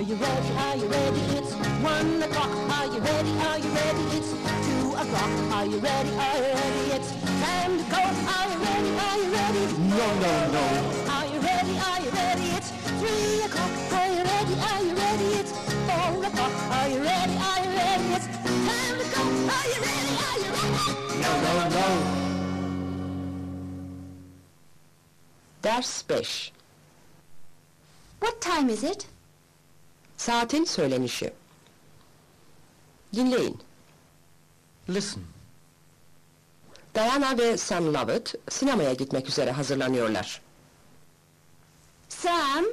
Are you ready? Are you ready? It's one o'clock. Are you ready? Are you ready? It's two o'clock. Are you ready? Are you ready? It's time to go. Are you ready? Are you ready? No, no, no. Are you ready? Are you ready? It's three o'clock. Are you ready? Are you ready? It's four o'clock. Are you ready? Are you ready? It's time to go. Are you ready? Are you ready? No, no, no. Ders 5. What time is it? Saatin söylenişi. Dinleyin. Listen. Diana ve Sam Lovett sinemaya gitmek üzere hazırlanıyorlar. Sam,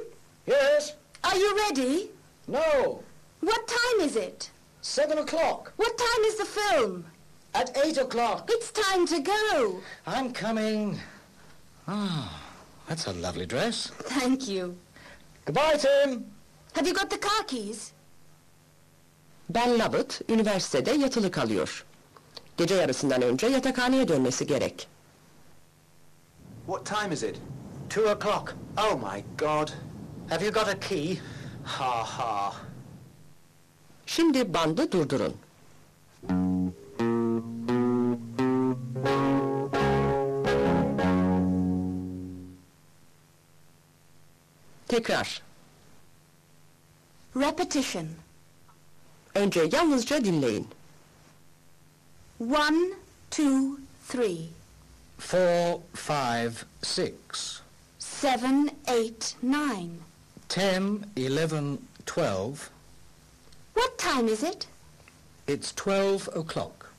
Yes? are you ready? No. What time is it? Seven o'clock. What time is the film? At eight o'clock. It's time to go. I'm coming. Ah, that's a lovely dress. Thank you. Goodbye, Tim. Have you got the car keys? Ben Lovett üniversitede yatılı kalıyor. Gece yarısından önce yatakhaneye dönmesi gerek. What time is it? Two o'clock. Oh, my God. Have you got a key? Ha ha. Şimdi bandı durdurun. Tekrar. Repetition. Önce yalnızca dinleyin. One, two, three, Four, five, six. seven, eight, nine. Ten, eleven, twelve. What time is it? It's twelve o'clock.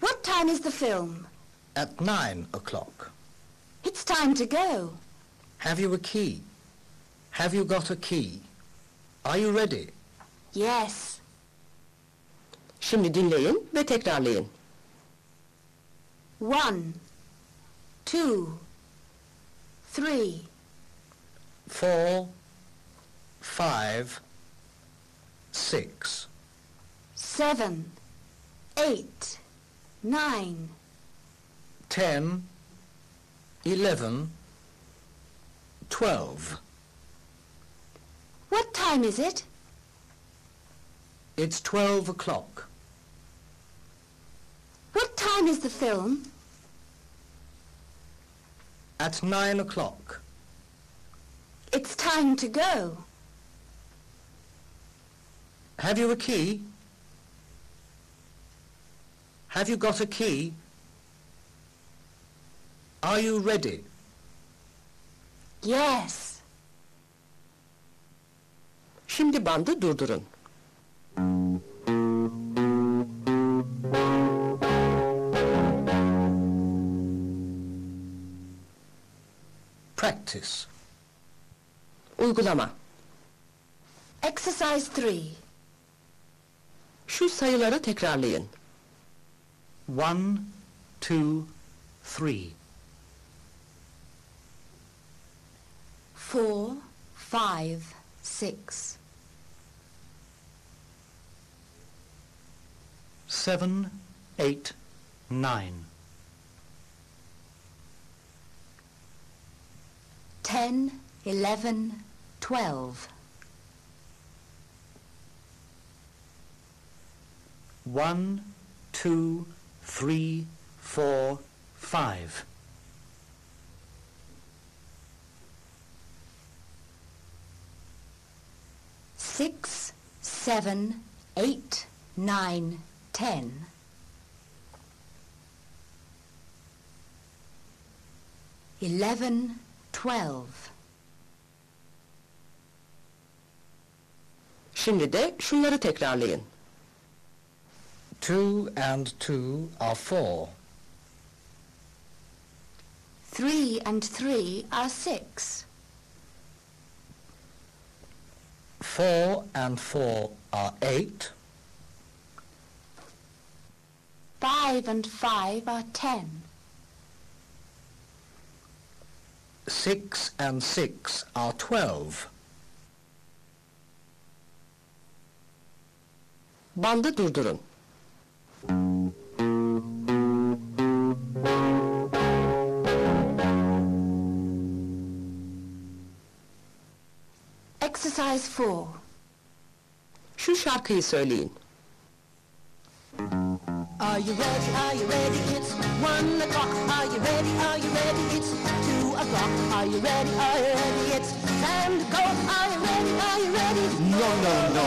What time is the film? At nine o'clock. It's time to go. Have you a key? Have you got a key? Are you ready? Yes. Şimdi dinleyin ve tekrarlayın. One, two, three, Four, five, six. seven, eight, nine. ten, eleven, twelve. What time is it? It's twelve o'clock. What time is the film? At nine o'clock. It's time to go. Have you a key? Have you got a key? Are you ready? Yes. Şimdi bandı durdurun. Practice. Uygulama. Exercise 3. Şu sayıları tekrarlayın. One, two, three. Four, five, six. Seven, eight, nine. Ten, eleven, twelve. One, two, three, four, five. Six, seven, eight, nine, ten. Eleven, twelve. Şimdi de şunları tekrarlayın. Two and two are four. Three and three are six. Four and four are eight. Five and five are ten. Six and six are twelve. Bandı durdurun. Exercise 4. Şu şarkıyı söyleyin. Are you ready? Are you ready? It's one o'clock. Are you ready? Are you ready? It's two o'clock. Are you ready? Are you ready? It's time to go. Are you ready? Are you ready? No, no, no.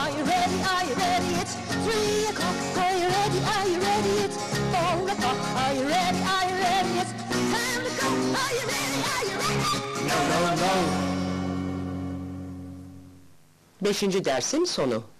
Are you ready? Are you ready? It's three o'clock. Are you ready? Are you ready? It's four o'clock. Are you ready? Are you ready? It's time to go. Are you ready? Are you ready? No, no, no. Beşinci dersin sonu.